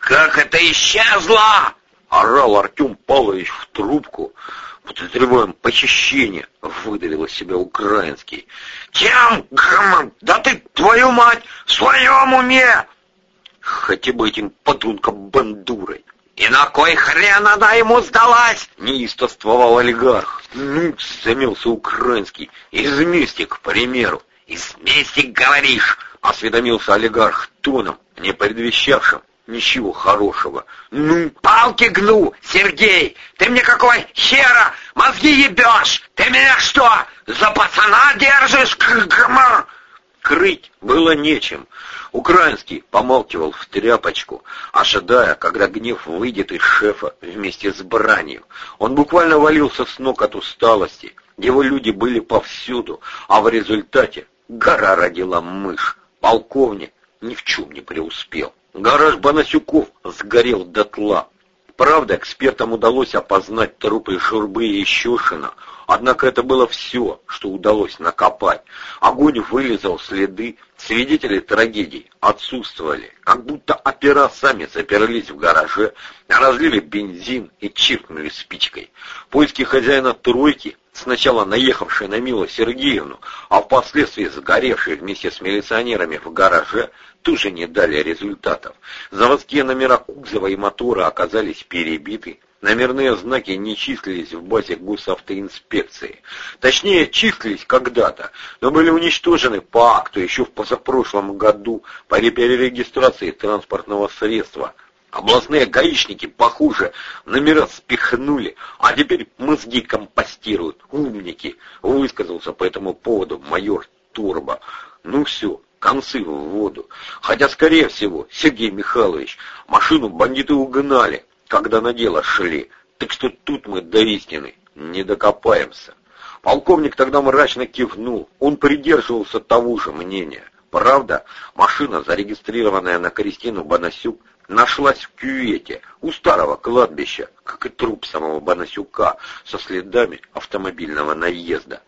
Как это исчезло? Орал Артем Павлович в трубку. Подозреваем похищение, выдавил из себя украинский. Кем? Да ты, твою мать, в своем уме! Хотя бы этим подонком бандурой. «И на кой хрен она ему сдалась?» — неистовствовал олигарх. «Ну, — замелся украинский, — из мести, к примеру». «Из мести, говоришь?» — осведомился олигарх тоном, не предвещавшим ничего хорошего. «Ну, палки гну, Сергей! Ты мне какой хера мозги ебешь? Ты меня что, за пацана держишь? Крыть было нечем. Украинский помалкивал в тряпочку, ожидая, когда гнев выйдет из шефа вместе с бранью. Он буквально валился с ног от усталости. Его люди были повсюду, а в результате гора родила мышь. Полковник ни в чем не преуспел. Гараж Бонасюков сгорел дотла. Правда, экспертам удалось опознать трупы Журбы и Щушина, однако это было все, что удалось накопать. Огонь вылезал следы, свидетели трагедий отсутствовали, как будто опера сами заперлись в гараже, разлили бензин и чиркнули спичкой. Поиски хозяина тройки сначала наехавшей на Милу Сергеевну, а впоследствии сгоревшей вместе с милиционерами в гараже, тоже не дали результатов. Заводские номера кузова и мотора оказались перебиты, номерные знаки не числились в базе госавтоинспекции. Точнее, числились когда-то, но были уничтожены по акту еще в позапрошлом году по перерегистрации транспортного средства – Областные гаишники, похуже, номера спихнули, а теперь мозги компостируют. Умники, высказался по этому поводу майор Турбо. Ну все, концы в воду. Хотя, скорее всего, Сергей Михайлович, машину бандиты угнали, когда на дело шли. Так что тут мы до истины не докопаемся. Полковник тогда мрачно кивнул. Он придерживался того же мнения. Правда, машина, зарегистрированная на Кристину Бонасюк, нашлась в кювете у старого кладбища, как и труп самого Бонасюка, со следами автомобильного наезда.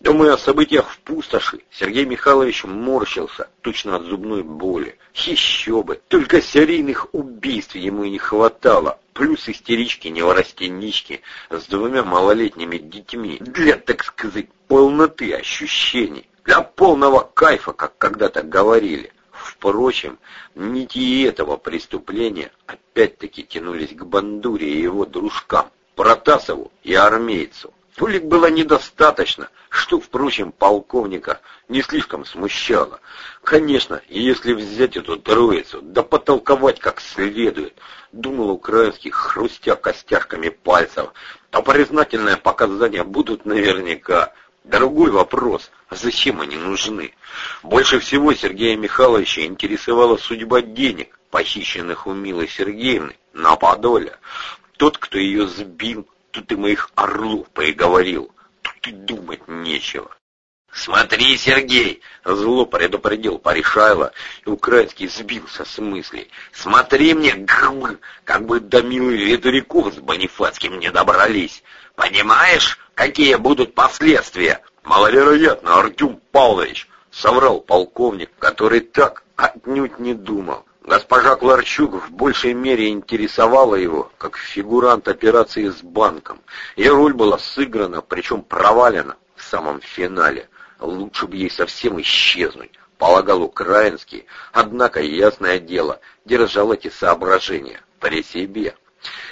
Думая о событиях в пустоши, Сергей Михайлович морщился, точно от зубной боли. Еще бы, только серийных убийств ему и не хватало, плюс истерички-неворостенички с двумя малолетними детьми, для, так сказать, полноты ощущений, для полного кайфа, как когда-то говорили. Впрочем, нити этого преступления опять-таки тянулись к Бандуре и его дружкам, Протасову и армейцу. Улик было недостаточно, что, впрочем, полковника не слишком смущало. Конечно, если взять эту троицу, да потолковать как следует, думал украинский, хрустя костяшками пальцев, то признательные показания будут наверняка. Другой вопрос, а зачем они нужны? Больше всего Сергея Михайловича интересовала судьба денег, похищенных у Милы Сергеевны на Подоле. Тот, кто ее сбил, тут и моих орлов приговорил. Тут и думать нечего. «Смотри, Сергей!» — зло предупредил Паришайло, и Украинский сбился с мыслей. «Смотри мне, гм, как бы до милых ветряков с Бонифацким не добрались. Понимаешь, какие будут последствия?» «Маловероятно, Артем Павлович!» — соврал полковник, который так отнюдь не думал. Госпожа Кларчук в большей мере интересовала его, как фигурант операции с банком. Ее роль была сыграна, причем провалена в самом финале. Лучше бы ей совсем исчезнуть, полагал Украинский, однако, ясное дело, держал эти соображения при себе.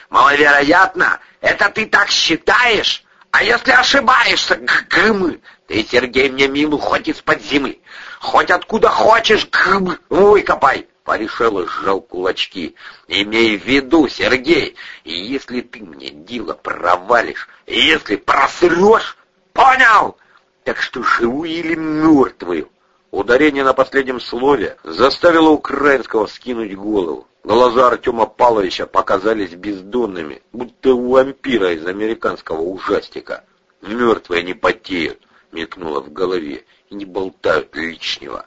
«Маловероятно? Это ты так считаешь? А если ошибаешься, гмы, ты, Сергей, мне милу хоть из-под зимы, хоть откуда хочешь, гм, выкопай!» Порешало сжал кулачки. «Имей в виду, Сергей, если ты мне дело провалишь, если просрешь, понял? Так что живую или мертвую?» Ударение на последнем слове заставило украинского скинуть голову. Глаза Артема Павловича показались бездонными, будто у вампира из американского ужастика. «Мертвые не потеют», — мелькнуло в голове, — «и не болтают лишнего».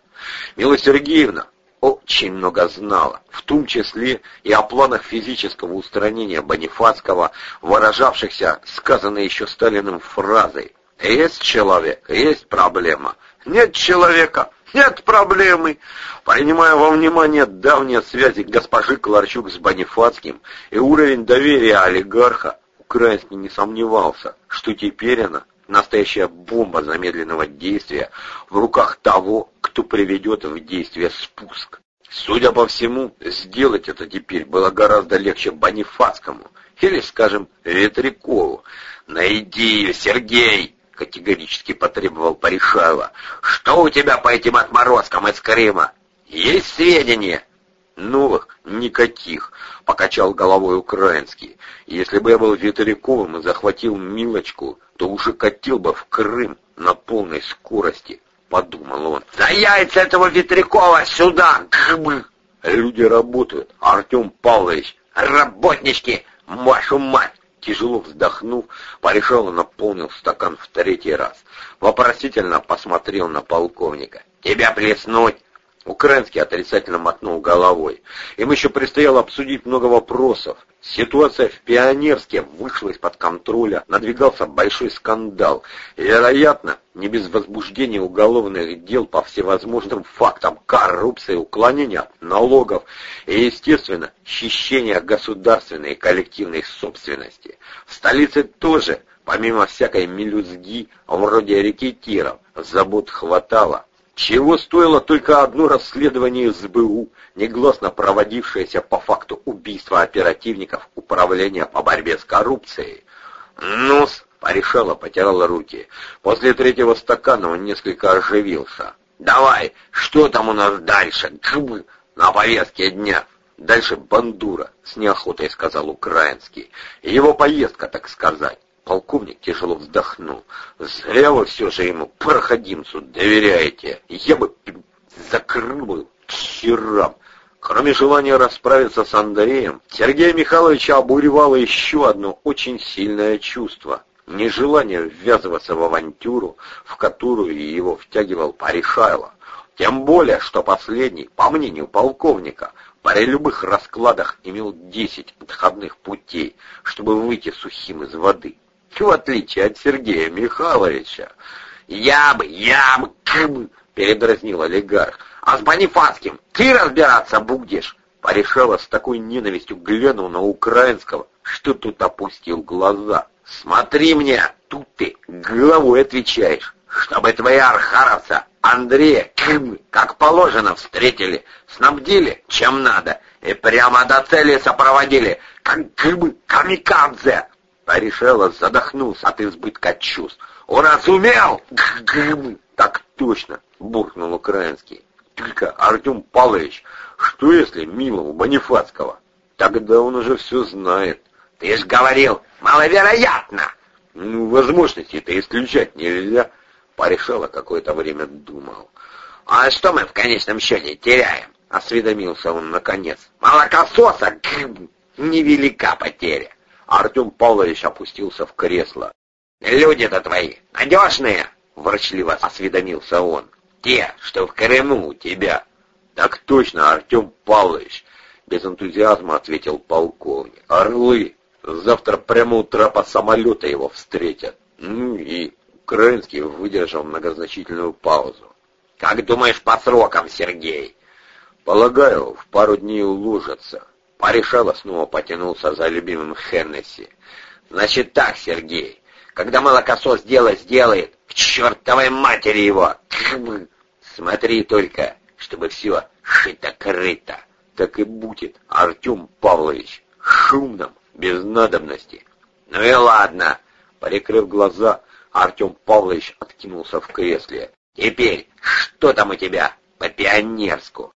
Мила Сергеевна очень много знала, в том числе и о планах физического устранения Бонифацкого, выражавшихся сказанной еще Сталиным фразой «Есть человек, есть проблема. Нет человека, Нет проблемы. Принимая во внимание давние связи госпожи Кларчук с Бонифацким и уровень доверия олигарха, Украинский не сомневался, что теперь она настоящая бомба замедленного действия в руках того, кто приведет в действие спуск. Судя по всему, сделать это теперь было гораздо легче Бонифацкому или, скажем, Ветрякову. «Найди ее, Сергей!» — категорически потребовал Паришаева. «Что у тебя по этим отморозкам из Крыма? Есть сведения?» «Новых? Никаких», — покачал головой украинский. «Если бы я был Ветряковым и захватил Милочку, то уже катил бы в Крым на полной скорости», — подумал он. «За яйца этого Ветрякова сюда! Гбы!» «Люди работают, Артем Павлович, работнички, вашу мать!» Тяжело вздохнув, Порешало наполнил стакан в третий раз. Вопросительно посмотрел на полковника. «Тебя плеснуть?» Украинский отрицательно мотнул головой. Им еще предстояло обсудить много вопросов. Ситуация в Пионерске вышла из-под контроля, надвигался большой скандал. Вероятно, не без возбуждения уголовных дел по всевозможным фактам коррупции, уклонения от налогов и, естественно, хищения государственной и коллективной собственности. В столице тоже, помимо всякой мелюзги, вроде рекетиров, забот хватало. Чего стоило только одно расследование СБУ, негласно проводившееся по факту убийства оперативников Управления по борьбе с коррупцией. «Ну-с», — порешала, потирала руки. После третьего стакана он несколько оживился. «Давай, что там у нас дальше? Гб, на повестке дня». «Дальше бандура», — с неохотой сказал украинский. «Его поездка, так сказать». Полковник тяжело вздохнул. «Зря вы все же ему, проходимцу, доверяете. Я бы закрыл к херам». Кроме желания расправиться с Андреем, Сергея Михайловича обуревало еще одно очень сильное чувство — нежелание ввязываться в авантюру, в которую его втягивал Паришайло. Тем более, что последний, по мнению полковника, при любых раскладах имел десять отходных путей, чтобы выйти сухим из воды в отличие от Сергея Михайловича. «Я бы, я бы, кым!» — передразнил олигарх. «А с Бонифацким ты разбираться будешь!» Порешала с такой ненавистью глянул на украинского, что тут опустил глаза. «Смотри мне, тут ты головой отвечаешь, чтобы твои архаровца Андрея, кым, как положено, встретили, снабдили, чем надо, и прямо до цели сопроводили, как кым, камикадзе!» Паришелов задохнулся от избытка чувств. «Он разумел!» «Так точно!» — буркнул украинский. «Только, Артем Павлович, что если милому Бонифацкого? Тогда он уже все знает». «Ты ж говорил, маловероятно!» «Ну, возможности-то исключать нельзя». Паришелов какое-то время думал. «А что мы в конечном счете теряем?» — осведомился он наконец. «Молокососа! Невелика потеря!» Артем Павлович опустился в кресло. «Люди-то твои надежные!» — ворчливо осведомился он. «Те, что в Крыму у тебя». «Так точно, Артем Павлович!» — без энтузиазма ответил полковник. «Орлы! Завтра прямо у трапа самолета его встретят». Ну и Украинский выдержал многозначительную паузу. «Как думаешь по срокам, Сергей?» «Полагаю, в пару дней уложатся. Паришава снова потянулся за любимым Хеннесси. «Значит так, Сергей, когда молокосос дело сделает, к чертовой матери его! Смотри только, чтобы все шито-крыто. Так и будет, Артем Павлович, шумным, без надобности. Ну и ладно!» Прикрыв глаза, Артем Павлович откинулся в кресле. «Теперь, что там у тебя по пионерску?»